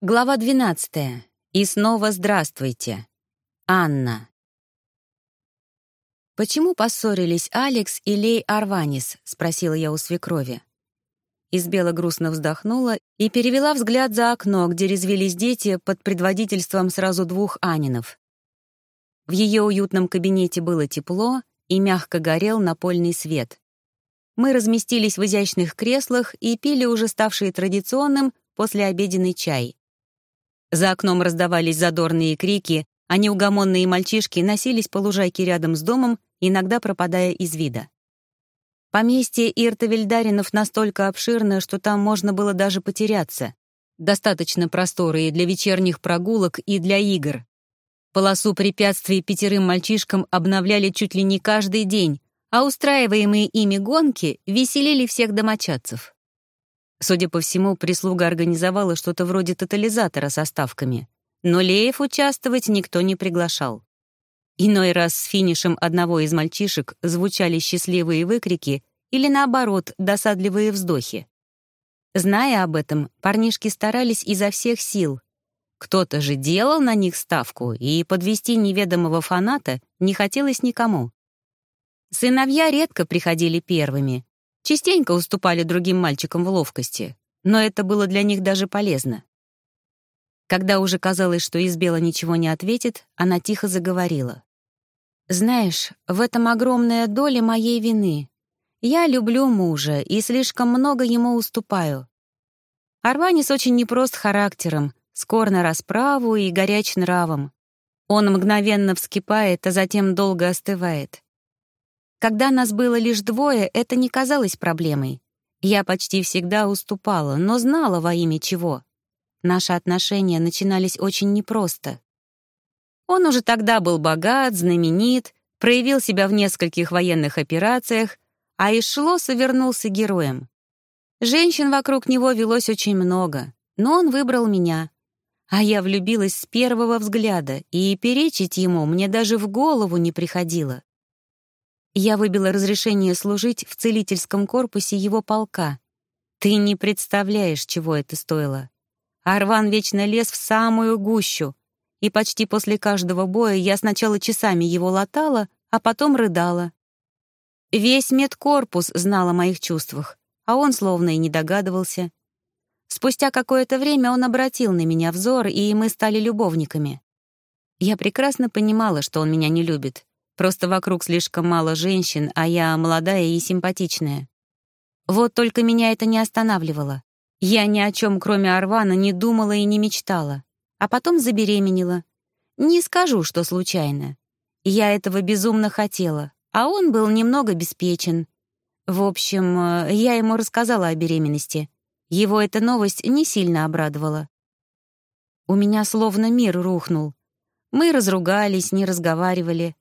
Глава 12. И снова здравствуйте. Анна. «Почему поссорились Алекс и Лей Арванис?» — спросила я у свекрови. Избела грустно вздохнула и перевела взгляд за окно, где резвились дети под предводительством сразу двух Анинов. В ее уютном кабинете было тепло и мягко горел напольный свет. Мы разместились в изящных креслах и пили уже ставший традиционным послеобеденный чай. За окном раздавались задорные крики, а неугомонные мальчишки носились по лужайке рядом с домом, иногда пропадая из вида. Поместье Ирта-Вильдаринов настолько обширно, что там можно было даже потеряться. Достаточно просторы и для вечерних прогулок, и для игр. Полосу препятствий пятерым мальчишкам обновляли чуть ли не каждый день, а устраиваемые ими гонки веселили всех домочадцев. Судя по всему, прислуга организовала что-то вроде тотализатора со ставками. Но Леев участвовать никто не приглашал. Иной раз с финишем одного из мальчишек звучали счастливые выкрики или, наоборот, досадливые вздохи. Зная об этом, парнишки старались изо всех сил. Кто-то же делал на них ставку, и подвести неведомого фаната не хотелось никому. Сыновья редко приходили первыми, Частенько уступали другим мальчикам в ловкости, но это было для них даже полезно. Когда уже казалось, что Избела ничего не ответит, она тихо заговорила. «Знаешь, в этом огромная доля моей вины. Я люблю мужа и слишком много ему уступаю. Арванис очень непрост характером, скор на расправу и горяч нравом. Он мгновенно вскипает, а затем долго остывает. Когда нас было лишь двое, это не казалось проблемой. Я почти всегда уступала, но знала во имя чего. Наши отношения начинались очень непросто. Он уже тогда был богат, знаменит, проявил себя в нескольких военных операциях, а из Шлосса вернулся героем. Женщин вокруг него велось очень много, но он выбрал меня. А я влюбилась с первого взгляда, и перечить ему мне даже в голову не приходило. Я выбила разрешение служить в целительском корпусе его полка. Ты не представляешь, чего это стоило. Арван вечно лез в самую гущу, и почти после каждого боя я сначала часами его латала, а потом рыдала. Весь медкорпус знал о моих чувствах, а он словно и не догадывался. Спустя какое-то время он обратил на меня взор, и мы стали любовниками. Я прекрасно понимала, что он меня не любит, Просто вокруг слишком мало женщин, а я молодая и симпатичная. Вот только меня это не останавливало. Я ни о чем, кроме Арвана, не думала и не мечтала. А потом забеременела. Не скажу, что случайно. Я этого безумно хотела, а он был немного беспечен. В общем, э, я ему рассказала о беременности. Его эта новость не сильно обрадовала. У меня словно мир рухнул. Мы разругались, не разговаривали.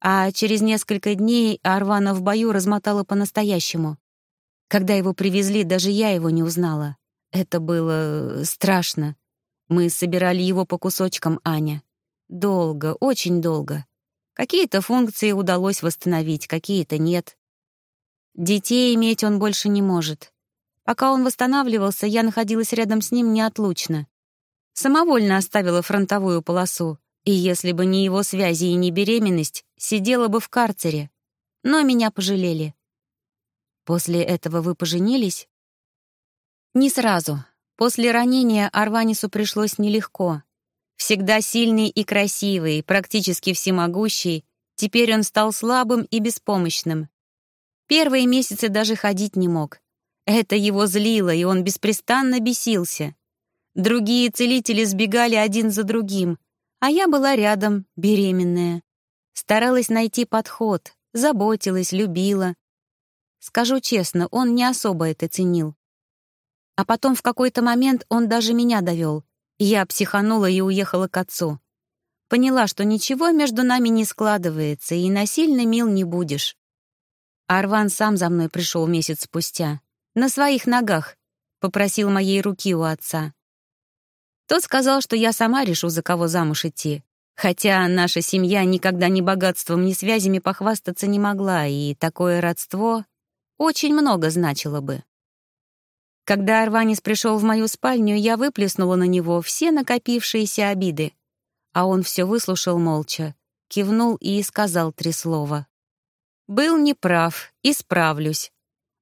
А через несколько дней Арвана в бою размотала по-настоящему. Когда его привезли, даже я его не узнала. Это было страшно. Мы собирали его по кусочкам, Аня. Долго, очень долго. Какие-то функции удалось восстановить, какие-то нет. Детей иметь он больше не может. Пока он восстанавливался, я находилась рядом с ним неотлучно. Самовольно оставила фронтовую полосу, и если бы не его связи и не беременность, сидела бы в карцере. Но меня пожалели. После этого вы поженились? Не сразу. После ранения Арванису пришлось нелегко. Всегда сильный и красивый, практически всемогущий, теперь он стал слабым и беспомощным. Первые месяцы даже ходить не мог. Это его злило, и он беспрестанно бесился. Другие целители сбегали один за другим, а я была рядом, беременная. Старалась найти подход, заботилась, любила. Скажу честно, он не особо это ценил. А потом в какой-то момент он даже меня довел. Я психанула и уехала к отцу. Поняла, что ничего между нами не складывается, и насильно мил не будешь. Арван сам за мной пришел месяц спустя. На своих ногах. Попросил моей руки у отца. Тот сказал, что я сама решу, за кого замуж идти. Хотя наша семья никогда ни богатством, ни связями похвастаться не могла, и такое родство очень много значило бы. Когда Арванис пришел в мою спальню, я выплеснула на него все накопившиеся обиды. А он все выслушал молча, кивнул и сказал три слова. «Был неправ, исправлюсь».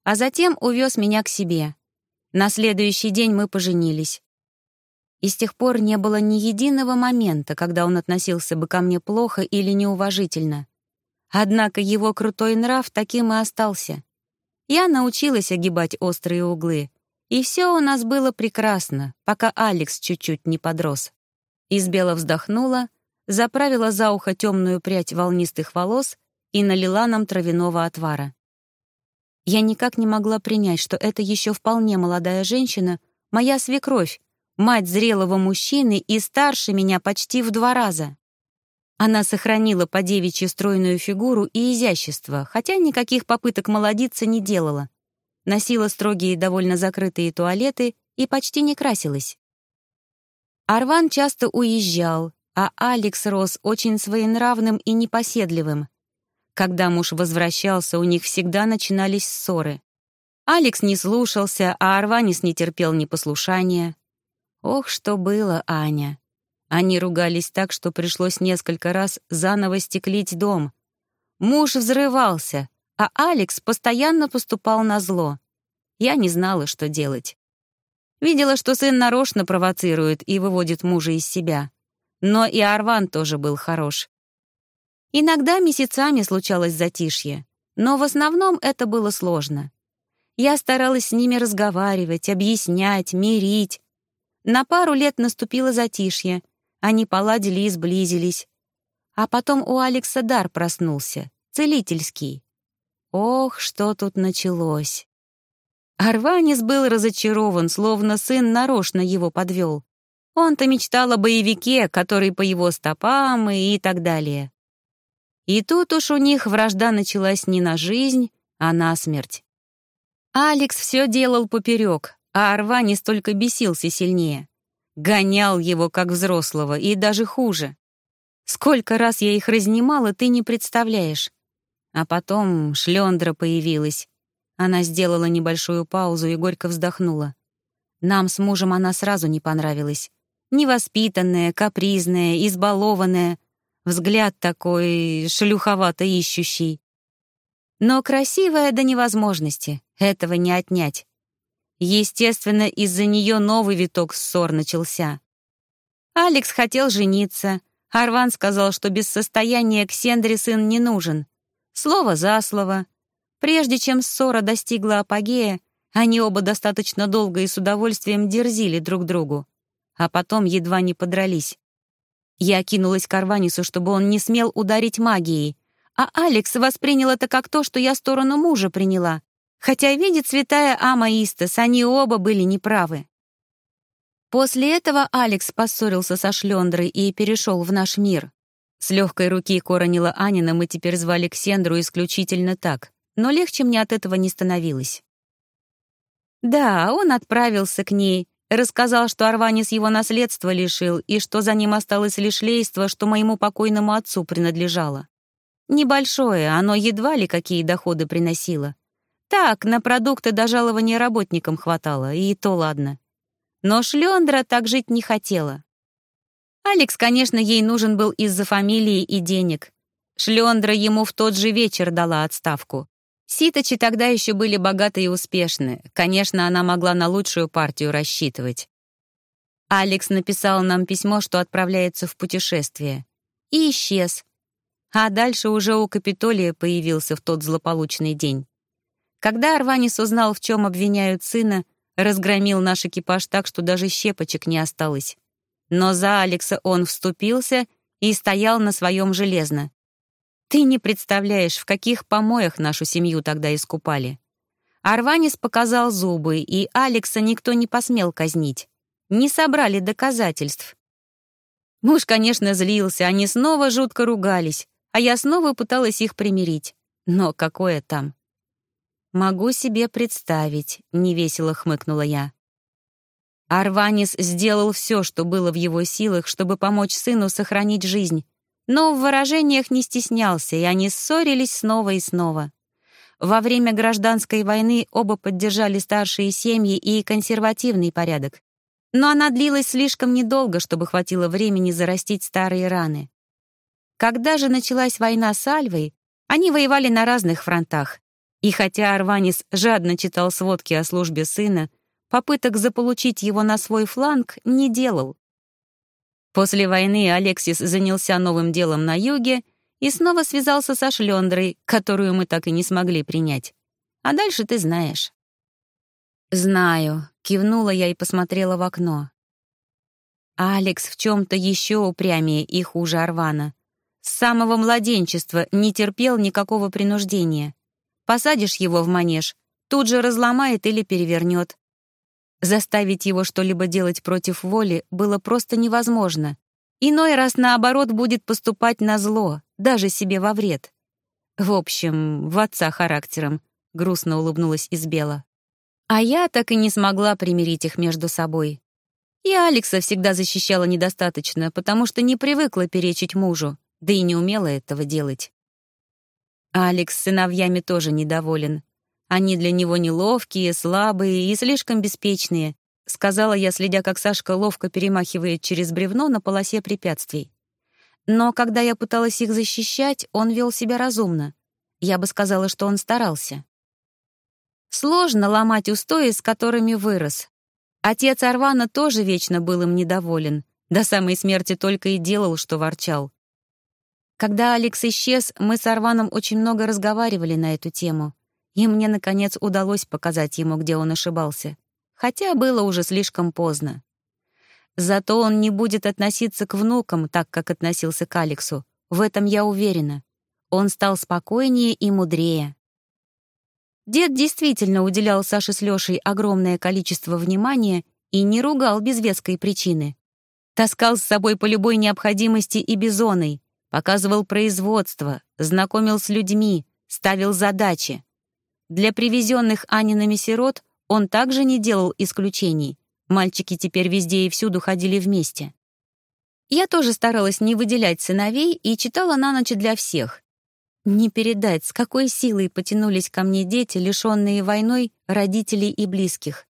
А затем увез меня к себе. На следующий день мы поженились. И с тех пор не было ни единого момента, когда он относился бы ко мне плохо или неуважительно. Однако его крутой нрав таким и остался. Я научилась огибать острые углы, и все у нас было прекрасно, пока Алекс чуть-чуть не подрос. Избела вздохнула, заправила за ухо темную прядь волнистых волос и налила нам травяного отвара. Я никак не могла принять, что это еще вполне молодая женщина, моя свекровь, мать зрелого мужчины и старше меня почти в два раза. Она сохранила по девичьи стройную фигуру и изящество, хотя никаких попыток молодиться не делала. Носила строгие довольно закрытые туалеты и почти не красилась. Арван часто уезжал, а Алекс рос очень своенравным и непоседливым. Когда муж возвращался, у них всегда начинались ссоры. Алекс не слушался, а Арванис не терпел непослушания. Ох, что было, Аня. Они ругались так, что пришлось несколько раз заново стеклить дом. Муж взрывался, а Алекс постоянно поступал на зло. Я не знала, что делать. Видела, что сын нарочно провоцирует и выводит мужа из себя. Но и Арван тоже был хорош. Иногда месяцами случалось затишье, но в основном это было сложно. Я старалась с ними разговаривать, объяснять, мирить. На пару лет наступило затишье, они поладили и сблизились. А потом у Алекса дар проснулся, целительский. Ох, что тут началось. Арванис был разочарован, словно сын нарочно его подвел. Он-то мечтал о боевике, который по его стопам и, и так далее. И тут уж у них вражда началась не на жизнь, а на смерть. Алекс все делал поперек, а Арванис только бесился сильнее. Гонял его, как взрослого, и даже хуже. Сколько раз я их разнимала, ты не представляешь. А потом шлендра появилась. Она сделала небольшую паузу и горько вздохнула. Нам с мужем она сразу не понравилась. Невоспитанная, капризная, избалованная. Взгляд такой шлюховато ищущий. Но красивая до невозможности, этого не отнять. Естественно, из-за нее новый виток ссор начался. Алекс хотел жениться. Арван сказал, что без состояния Ксендри сын не нужен. Слово за слово. Прежде чем ссора достигла апогея, они оба достаточно долго и с удовольствием дерзили друг другу, а потом едва не подрались. Я кинулась к Арванису, чтобы он не смел ударить магией, а Алекс воспринял это как то, что я сторону мужа приняла, хотя, видит святая Ама Истас, они оба были неправы. После этого Алекс поссорился со Шлендрой и перешел в наш мир. С легкой руки Коронила Анина мы теперь звали Ксендру исключительно так, но легче мне от этого не становилось. Да, он отправился к ней, рассказал, что Арванис его наследства лишил и что за ним осталось лишь лейство, что моему покойному отцу принадлежало. Небольшое, оно едва ли какие доходы приносило. Так, на продукты до жалования работникам хватало, и то ладно. Но Шлендра так жить не хотела. Алекс, конечно, ей нужен был из-за фамилии и денег. Шлендра ему в тот же вечер дала отставку. Ситочи тогда еще были богаты и успешны. Конечно, она могла на лучшую партию рассчитывать. Алекс написал нам письмо, что отправляется в путешествие. И исчез. А дальше уже у Капитолия появился в тот злополучный день. Когда Арванис узнал, в чем обвиняют сына, разгромил наш экипаж так, что даже щепочек не осталось. Но за Алекса он вступился и стоял на своем железно. Ты не представляешь, в каких помоях нашу семью тогда искупали. Арванис показал зубы, и Алекса никто не посмел казнить. Не собрали доказательств. Муж, конечно, злился, они снова жутко ругались, а я снова пыталась их примирить. Но какое там? «Могу себе представить», — невесело хмыкнула я. Арванис сделал все, что было в его силах, чтобы помочь сыну сохранить жизнь, но в выражениях не стеснялся, и они ссорились снова и снова. во время гражданской войны оба поддержали старшие семьи и консервативный порядок. Но она длилась слишком недолго, чтобы хватило времени зарастить старые раны. Когда же началась война с Альвой, они воевали на разных фронтах. И хотя Арванис жадно читал сводки о службе сына, попыток заполучить его на свой фланг не делал. После войны Алексис занялся новым делом на юге и снова связался со Шлендрой, которую мы так и не смогли принять. А дальше ты знаешь. «Знаю», — кивнула я и посмотрела в окно. Алекс в чем то еще упрямее и хуже Арвана. С самого младенчества не терпел никакого принуждения. Посадишь его в манеж, тут же разломает или перевернет. Заставить его что-либо делать против воли было просто невозможно. Иной раз, наоборот, будет поступать на зло, даже себе во вред. В общем, в отца характером, — грустно улыбнулась Избела. А я так и не смогла примирить их между собой. И Алекса всегда защищала недостаточно, потому что не привыкла перечить мужу, да и не умела этого делать. Алекс с сыновьями тоже недоволен. Они для него неловкие, слабые и слишком беспечные, сказала я, следя, как Сашка ловко перемахивает через бревно на полосе препятствий. Но когда я пыталась их защищать, он вел себя разумно. Я бы сказала, что он старался. Сложно ломать устои, с которыми вырос. Отец Арвана тоже вечно был им недоволен. До самой смерти только и делал, что ворчал. Когда Алекс исчез, мы с Арваном очень много разговаривали на эту тему и мне, наконец, удалось показать ему, где он ошибался. Хотя было уже слишком поздно. Зато он не будет относиться к внукам так, как относился к Алексу. В этом я уверена. Он стал спокойнее и мудрее. Дед действительно уделял Саше с Лешей огромное количество внимания и не ругал без веской причины. Таскал с собой по любой необходимости и бизоной, показывал производство, знакомил с людьми, ставил задачи. Для привезенных Аниными сирот он также не делал исключений. Мальчики теперь везде и всюду ходили вместе. Я тоже старалась не выделять сыновей и читала на ночь для всех. Не передать, с какой силой потянулись ко мне дети, лишенные войной родителей и близких.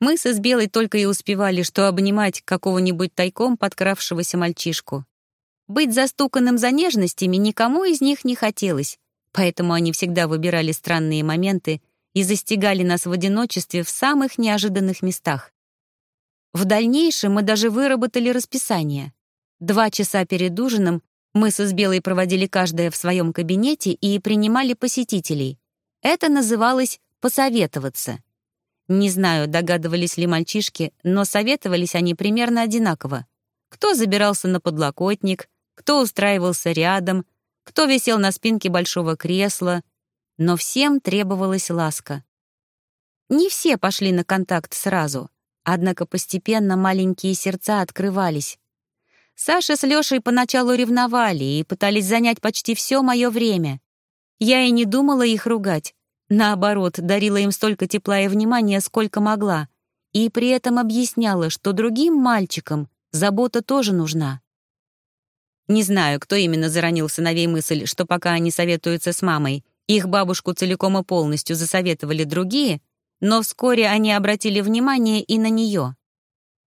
Мы с Избелой только и успевали, что обнимать какого-нибудь тайком подкравшегося мальчишку. Быть застуканным за нежностями никому из них не хотелось, Поэтому они всегда выбирали странные моменты и застигали нас в одиночестве в самых неожиданных местах. В дальнейшем мы даже выработали расписание. Два часа перед ужином мы с Избелой проводили каждая в своем кабинете и принимали посетителей. Это называлось «посоветоваться». Не знаю, догадывались ли мальчишки, но советовались они примерно одинаково. Кто забирался на подлокотник, кто устраивался рядом, кто висел на спинке большого кресла, но всем требовалась ласка. Не все пошли на контакт сразу, однако постепенно маленькие сердца открывались. Саша с Лешей поначалу ревновали и пытались занять почти все мое время. Я и не думала их ругать, наоборот, дарила им столько тепла и внимания, сколько могла, и при этом объясняла, что другим мальчикам забота тоже нужна. Не знаю, кто именно заронил сыновей мысль, что пока они советуются с мамой, их бабушку целиком и полностью засоветовали другие, но вскоре они обратили внимание и на нее.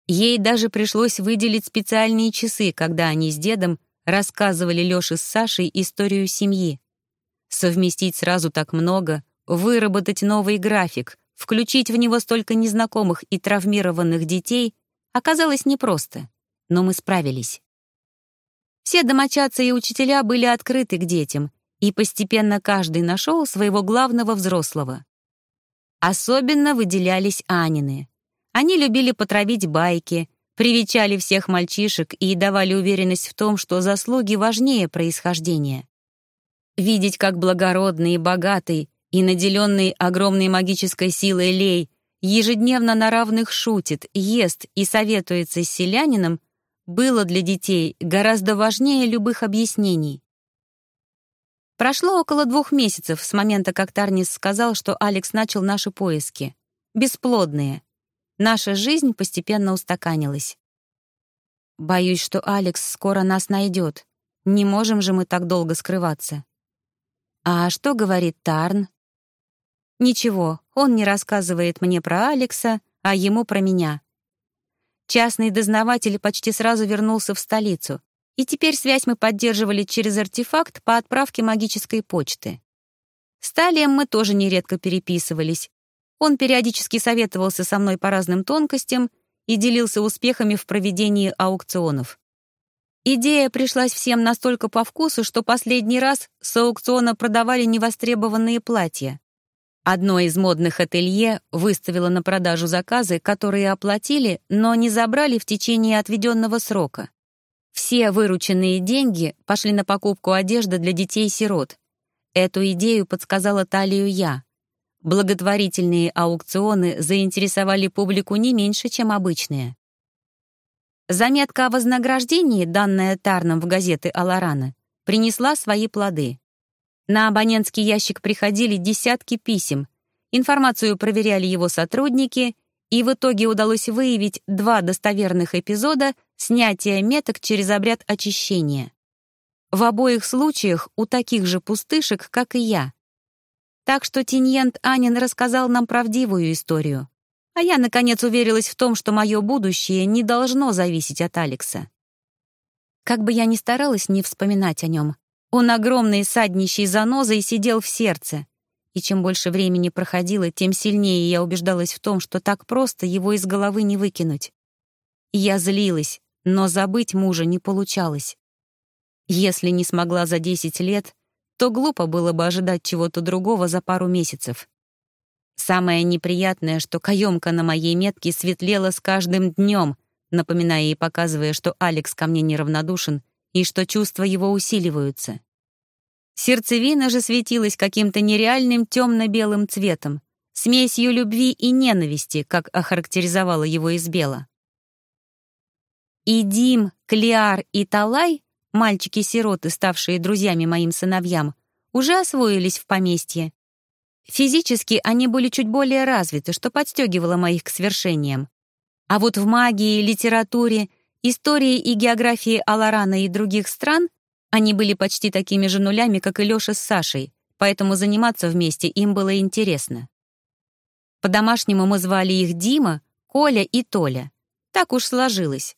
Ей даже пришлось выделить специальные часы, когда они с дедом рассказывали Лёше с Сашей историю семьи. Совместить сразу так много, выработать новый график, включить в него столько незнакомых и травмированных детей оказалось непросто, но мы справились. Все домочадцы и учителя были открыты к детям, и постепенно каждый нашел своего главного взрослого. Особенно выделялись Анины. Они любили потравить байки, привечали всех мальчишек и давали уверенность в том, что заслуги важнее происхождения. Видеть, как благородный и богатый и наделенный огромной магической силой Лей ежедневно на равных шутит, ест и советуется с селянином, было для детей гораздо важнее любых объяснений. Прошло около двух месяцев с момента, как Тарнис сказал, что Алекс начал наши поиски. Бесплодные. Наша жизнь постепенно устаканилась. Боюсь, что Алекс скоро нас найдет. Не можем же мы так долго скрываться. А что говорит Тарн? Ничего, он не рассказывает мне про Алекса, а ему про меня. Частный дознаватель почти сразу вернулся в столицу, и теперь связь мы поддерживали через артефакт по отправке магической почты. С Талием мы тоже нередко переписывались. Он периодически советовался со мной по разным тонкостям и делился успехами в проведении аукционов. Идея пришлась всем настолько по вкусу, что последний раз с аукциона продавали невостребованные платья. Одно из модных ателье выставило на продажу заказы, которые оплатили, но не забрали в течение отведенного срока. Все вырученные деньги пошли на покупку одежды для детей-сирот. Эту идею подсказала Талию я. Благотворительные аукционы заинтересовали публику не меньше, чем обычные. Заметка о вознаграждении, данная Тарном в газеты «Аларана», принесла свои плоды. На абонентский ящик приходили десятки писем, информацию проверяли его сотрудники, и в итоге удалось выявить два достоверных эпизода снятия меток через обряд очищения. В обоих случаях у таких же пустышек, как и я. Так что Тиньент Анин рассказал нам правдивую историю. А я, наконец, уверилась в том, что мое будущее не должно зависеть от Алекса. Как бы я ни старалась не вспоминать о нем, он огромной саднищей занозой сидел в сердце. И чем больше времени проходило, тем сильнее я убеждалась в том, что так просто его из головы не выкинуть. Я злилась, но забыть мужа не получалось. Если не смогла за 10 лет, то глупо было бы ожидать чего-то другого за пару месяцев. Самое неприятное, что каемка на моей метке светлела с каждым днем, напоминая и показывая, что Алекс ко мне неравнодушен и что чувства его усиливаются. Сердцевина же светилась каким-то нереальным темно-белым цветом, смесью любви и ненависти, как охарактеризовала его Избела. И Дим, Клеар и Талай, мальчики-сироты, ставшие друзьями моим сыновьям, уже освоились в поместье Физически они были чуть более развиты, что подстегивало моих к свершениям. А вот в магии, литературе, истории и географии Аларана и других стран они были почти такими же нулями, как и Лёша с Сашей, поэтому заниматься вместе им было интересно. По-домашнему мы звали их Дима, Коля и Толя. Так уж сложилось.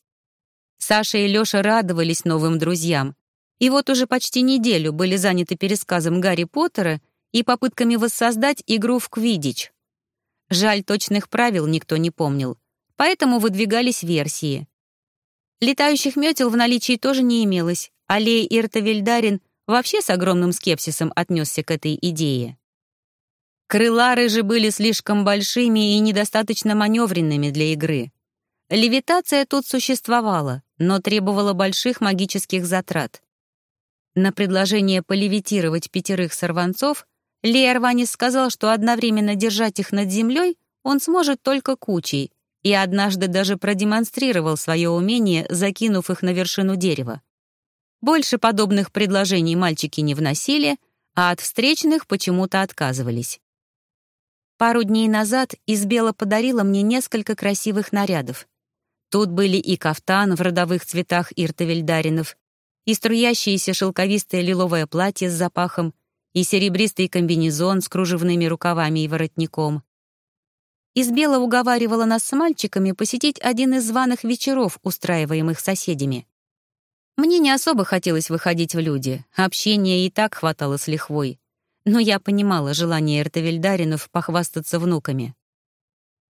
Саша и Лёша радовались новым друзьям. И вот уже почти неделю были заняты пересказом Гарри Поттера и попытками воссоздать игру в квидич. Жаль, точных правил никто не помнил, поэтому выдвигались версии. Летающих метел в наличии тоже не имелось, а Лей Иртовельдарин вообще с огромным скепсисом отнесся к этой идее. Крылары же были слишком большими и недостаточно маневренными для игры. Левитация тут существовала, но требовала больших магических затрат. На предложение полевитировать пятерых сорванцов Леер Ванис сказал, что одновременно держать их над землей он сможет только кучей, и однажды даже продемонстрировал свое умение, закинув их на вершину дерева. Больше подобных предложений мальчики не вносили, а от встречных почему-то отказывались. Пару дней назад Избела подарила мне несколько красивых нарядов. Тут были и кафтан в родовых цветах Иртовельдаринов, и струящееся шелковистое лиловое платье с запахом, и серебристый комбинезон с кружевными рукавами и воротником. Избела уговаривала нас с мальчиками посетить один из званых вечеров, устраиваемых соседями. Мне не особо хотелось выходить в люди, общения и так хватало с лихвой. Но я понимала желание Эртовельдаринов похвастаться внуками.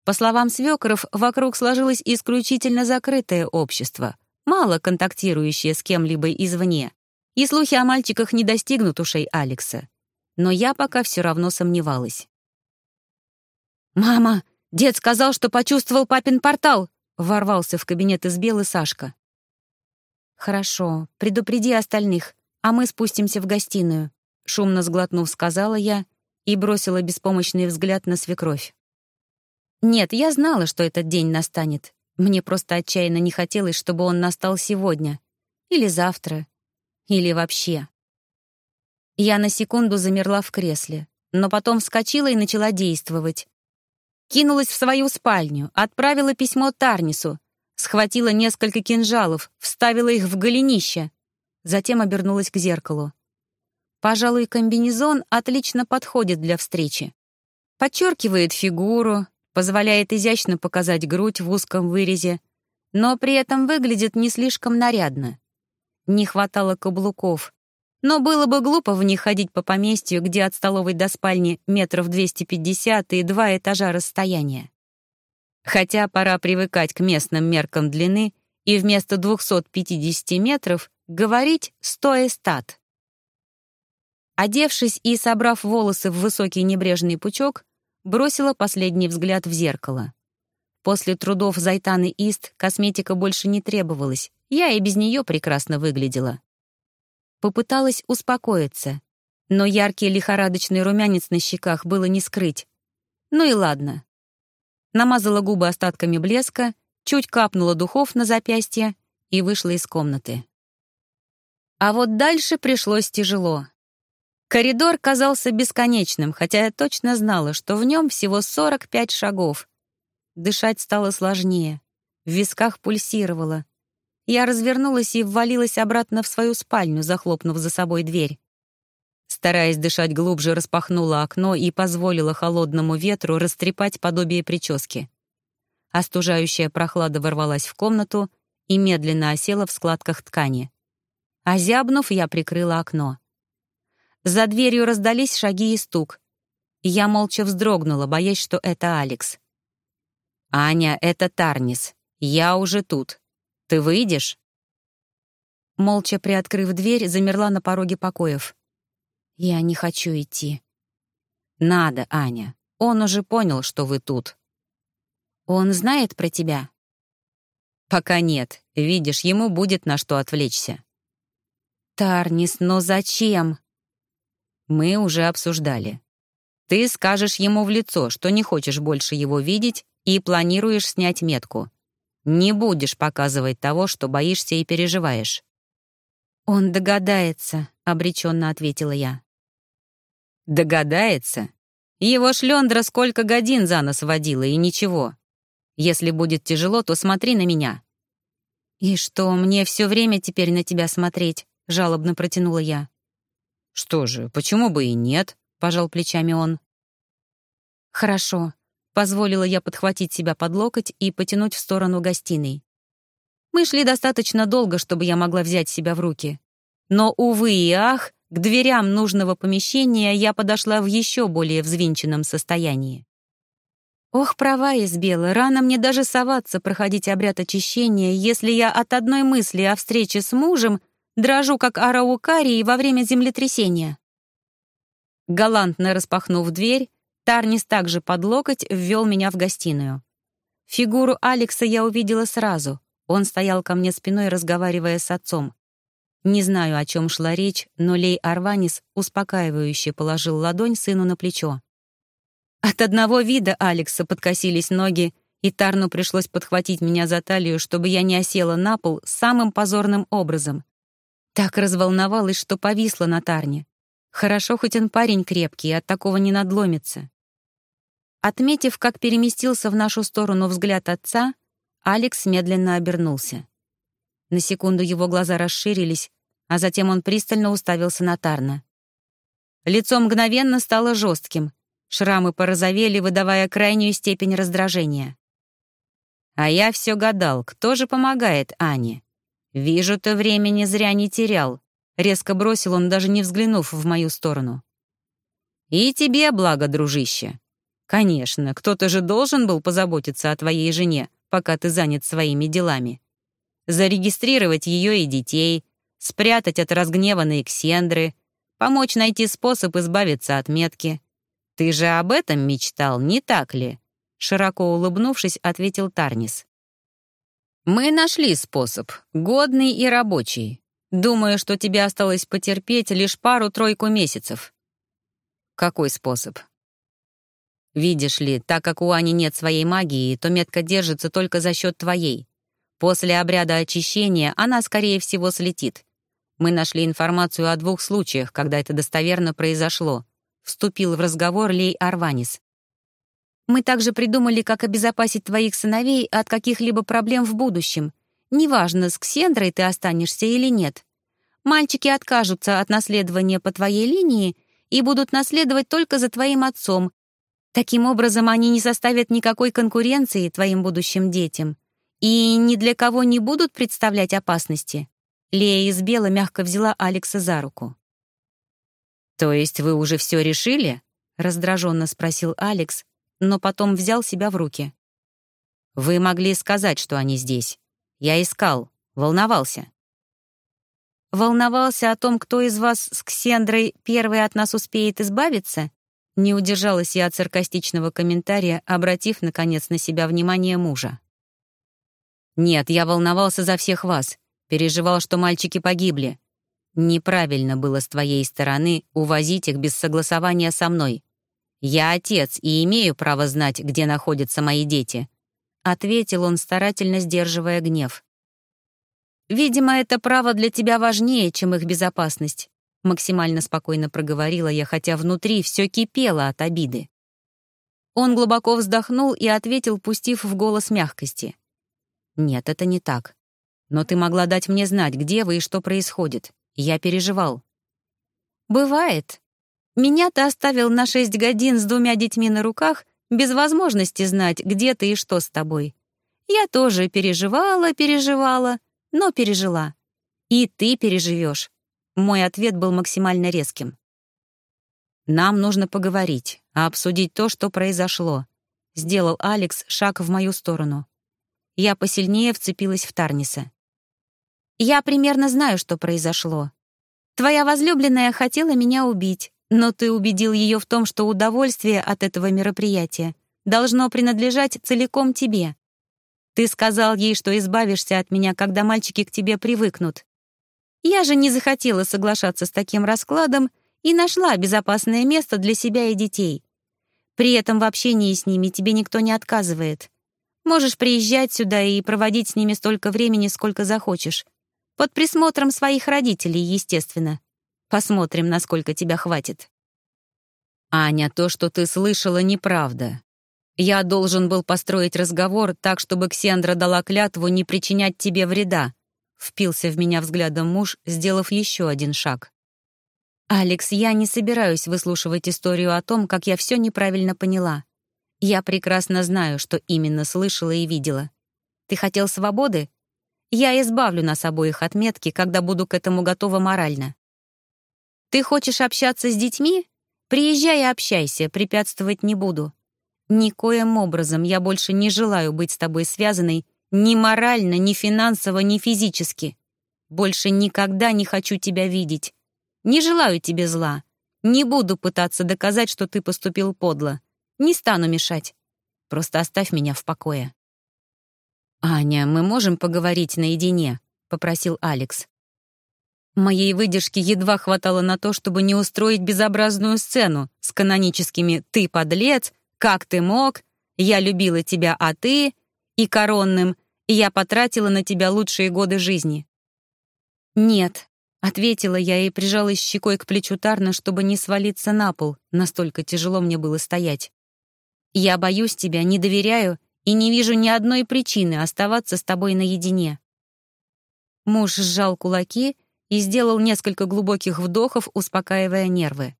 По словам свекров, вокруг сложилось исключительно закрытое общество, мало контактирующее с кем-либо извне и слухи о мальчиках не достигнут ушей Алекса. Но я пока все равно сомневалась. «Мама, дед сказал, что почувствовал папин портал!» ворвался в кабинет из Белы Сашка. «Хорошо, предупреди остальных, а мы спустимся в гостиную», шумно сглотнув, сказала я и бросила беспомощный взгляд на свекровь. Нет, я знала, что этот день настанет. Мне просто отчаянно не хотелось, чтобы он настал сегодня. Или завтра, или вообще. Я на секунду замерла в кресле, но потом вскочила и начала действовать. Кинулась в свою спальню, отправила письмо Тарнису, схватила несколько кинжалов, вставила их в голенище, затем обернулась к зеркалу. Пожалуй, комбинезон отлично подходит для встречи. Подчеркивает фигуру, позволяет изящно показать грудь в узком вырезе, но при этом выглядит не слишком нарядно. Не хватало каблуков, но было бы глупо в них ходить по поместью, где от столовой до спальни метров 250 и два этажа расстояния. Хотя пора привыкать к местным меркам длины и вместо 250 метров говорить «сто эстат». Одевшись и собрав волосы в высокий небрежный пучок, бросила последний взгляд в зеркало. После трудов Зайтаны Ист косметика больше не требовалась, я и без нее прекрасно выглядела. Попыталась успокоиться, но яркий лихорадочный румянец на щеках было не скрыть. Ну и ладно. Намазала губы остатками блеска, чуть капнула духов на запястье и вышла из комнаты. А вот дальше пришлось тяжело. Коридор казался бесконечным, хотя я точно знала, что в нем всего 45 шагов. Дышать стало сложнее. В висках пульсировало. Я развернулась и ввалилась обратно в свою спальню, захлопнув за собой дверь. Стараясь дышать глубже, распахнула окно и позволила холодному ветру растрепать подобие прически. Остужающая прохлада ворвалась в комнату и медленно осела в складках ткани. Озябнув, я прикрыла окно. За дверью раздались шаги и стук. Я молча вздрогнула, боясь, что это Алекс. «Аня, это Тарнис. Я уже тут. Ты выйдешь?» Молча приоткрыв дверь, замерла на пороге покоев. «Я не хочу идти». «Надо, Аня. Он уже понял, что вы тут». «Он знает про тебя?» «Пока нет. Видишь, ему будет на что отвлечься». «Тарнис, но зачем?» «Мы уже обсуждали. Ты скажешь ему в лицо, что не хочешь больше его видеть и планируешь снять метку. Не будешь показывать того, что боишься и переживаешь». «Он догадается», — обреченно ответила я. «Догадается? Его шлендра сколько годин за нос водила, и ничего. Если будет тяжело, то смотри на меня». «И что, мне все время теперь на тебя смотреть?» — жалобно протянула я. «Что же, почему бы и нет?» — пожал плечами он. «Хорошо. Позволила я подхватить себя под локоть и потянуть в сторону гостиной. Мы шли достаточно долго, чтобы я могла взять себя в руки. Но, увы и ах, к дверям нужного помещения я подошла в еще более взвинченном состоянии. Ох, права избела, рано мне даже соваться проходить обряд очищения, если я от одной мысли о встрече с мужем дрожу, как араукарий во время землетрясения. Галантно распахнув дверь, Тарнис также под локоть ввел меня в гостиную. Фигуру Алекса я увидела сразу. Он стоял ко мне спиной, разговаривая с отцом. Не знаю, о чем шла речь, но Лей Арванис успокаивающе положил ладонь сыну на плечо. От одного вида Алекса подкосились ноги, и Тарну пришлось подхватить меня за талию, чтобы я не осела на пол самым позорным образом. Так разволновалась, что повисла на Тарне. Хорошо, хоть он парень крепкий, от такого не надломится. Отметив, как переместился в нашу сторону взгляд отца, Алекс медленно обернулся. На секунду его глаза расширились, а затем он пристально уставился на Тарна. Лицо мгновенно стало жестким, шрамы порозовели, выдавая крайнюю степень раздражения. А я все гадал, кто же помогает Ане. Вижу, ты времени зря не терял. Резко бросил он, даже не взглянув в мою сторону. И тебе благо, дружище. Конечно, кто-то же должен был позаботиться о твоей жене, пока ты занят своими делами. Зарегистрировать ее и детей, спрятать от разгневанной Ксендры, помочь найти способ избавиться от метки. Ты же об этом мечтал, не так ли?» Широко улыбнувшись, ответил Тарнис. «Мы нашли способ, годный и рабочий. Думаю, что тебе осталось потерпеть лишь пару-тройку месяцев». «Какой способ?» Видишь ли, так как у Ани нет своей магии, то метка держится только за счет твоей. После обряда очищения она, скорее всего, слетит. Мы нашли информацию о двух случаях, когда это достоверно произошло. Вступил в разговор Лей Арванис. Мы также придумали, как обезопасить твоих сыновей от каких-либо проблем в будущем. Неважно, с Ксендрой ты останешься или нет. Мальчики откажутся от наследования по твоей линии и будут наследовать только за твоим отцом, Таким образом, они не составят никакой конкуренции твоим будущим детям и ни для кого не будут представлять опасности. Лея из Бела мягко взяла Алекса за руку. «То есть вы уже все решили?» — раздраженно спросил Алекс, но потом взял себя в руки. «Вы могли сказать, что они здесь. Я искал, волновался». «Волновался о том, кто из вас с Ксендрой первый от нас успеет избавиться?» Не удержалась я от саркастичного комментария, обратив, наконец, на себя внимание мужа. «Нет, я волновался за всех вас, переживал, что мальчики погибли. Неправильно было с твоей стороны увозить их без согласования со мной. Я отец и имею право знать, где находятся мои дети», — ответил он, старательно сдерживая гнев. «Видимо, это право для тебя важнее, чем их безопасность. Максимально спокойно проговорила я, хотя внутри все кипело от обиды. Он глубоко вздохнул и ответил, пустив в голос мягкости. «Нет, это не так. Но ты могла дать мне знать, где вы и что происходит. Я переживал». «Бывает. Меня ты оставил на шесть годин с двумя детьми на руках, без возможности знать, где ты и что с тобой. Я тоже переживала, переживала, но пережила. И ты переживешь. Мой ответ был максимально резким. «Нам нужно поговорить, а обсудить то, что произошло», — сделал Алекс шаг в мою сторону. Я посильнее вцепилась в Тарниса. «Я примерно знаю, что произошло. Твоя возлюбленная хотела меня убить, но ты убедил ее в том, что удовольствие от этого мероприятия должно принадлежать целиком тебе. Ты сказал ей, что избавишься от меня, когда мальчики к тебе привыкнут. Я же не захотела соглашаться с таким раскладом и нашла безопасное место для себя и детей. При этом в общении с ними тебе никто не отказывает. Можешь приезжать сюда и проводить с ними столько времени, сколько захочешь. Под присмотром своих родителей, естественно. Посмотрим, насколько тебя хватит. Аня, то, что ты слышала, неправда. Я должен был построить разговор так, чтобы Ксендра дала клятву не причинять тебе вреда. Впился в меня взглядом муж, сделав еще один шаг. «Алекс, я не собираюсь выслушивать историю о том, как я все неправильно поняла. Я прекрасно знаю, что именно слышала и видела. Ты хотел свободы? Я избавлю нас обоих от метки, когда буду к этому готова морально. Ты хочешь общаться с детьми? Приезжай и общайся, препятствовать не буду. Никоим образом я больше не желаю быть с тобой связанной ни морально, ни финансово, ни физически. Больше никогда не хочу тебя видеть. Не желаю тебе зла. Не буду пытаться доказать, что ты поступил подло. Не стану мешать. Просто оставь меня в покое». «Аня, мы можем поговорить наедине?» — попросил Алекс. Моей выдержки едва хватало на то, чтобы не устроить безобразную сцену с каноническими «ты подлец», «как ты мог», «я любила тебя, а ты», и коронным, я потратила на тебя лучшие годы жизни». «Нет», — ответила я и прижалась щекой к плечу Тарна, чтобы не свалиться на пол, настолько тяжело мне было стоять. «Я боюсь тебя, не доверяю и не вижу ни одной причины оставаться с тобой наедине». Муж сжал кулаки и сделал несколько глубоких вдохов, успокаивая нервы.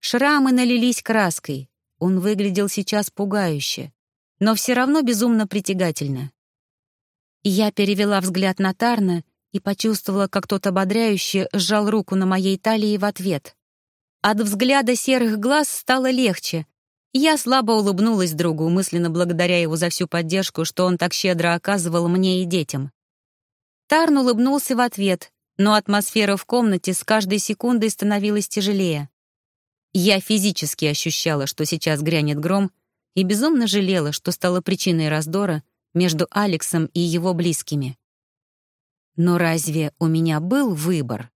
Шрамы налились краской. Он выглядел сейчас пугающе но все равно безумно притягательно. Я перевела взгляд на Тарна и почувствовала, как тот ободряюще сжал руку на моей талии в ответ. От взгляда серых глаз стало легче. Я слабо улыбнулась другу, мысленно благодаря его за всю поддержку, что он так щедро оказывал мне и детям. Тарн улыбнулся в ответ, но атмосфера в комнате с каждой секундой становилась тяжелее. Я физически ощущала, что сейчас грянет гром, и безумно жалела, что стала причиной раздора между Алексом и его близкими. Но разве у меня был выбор?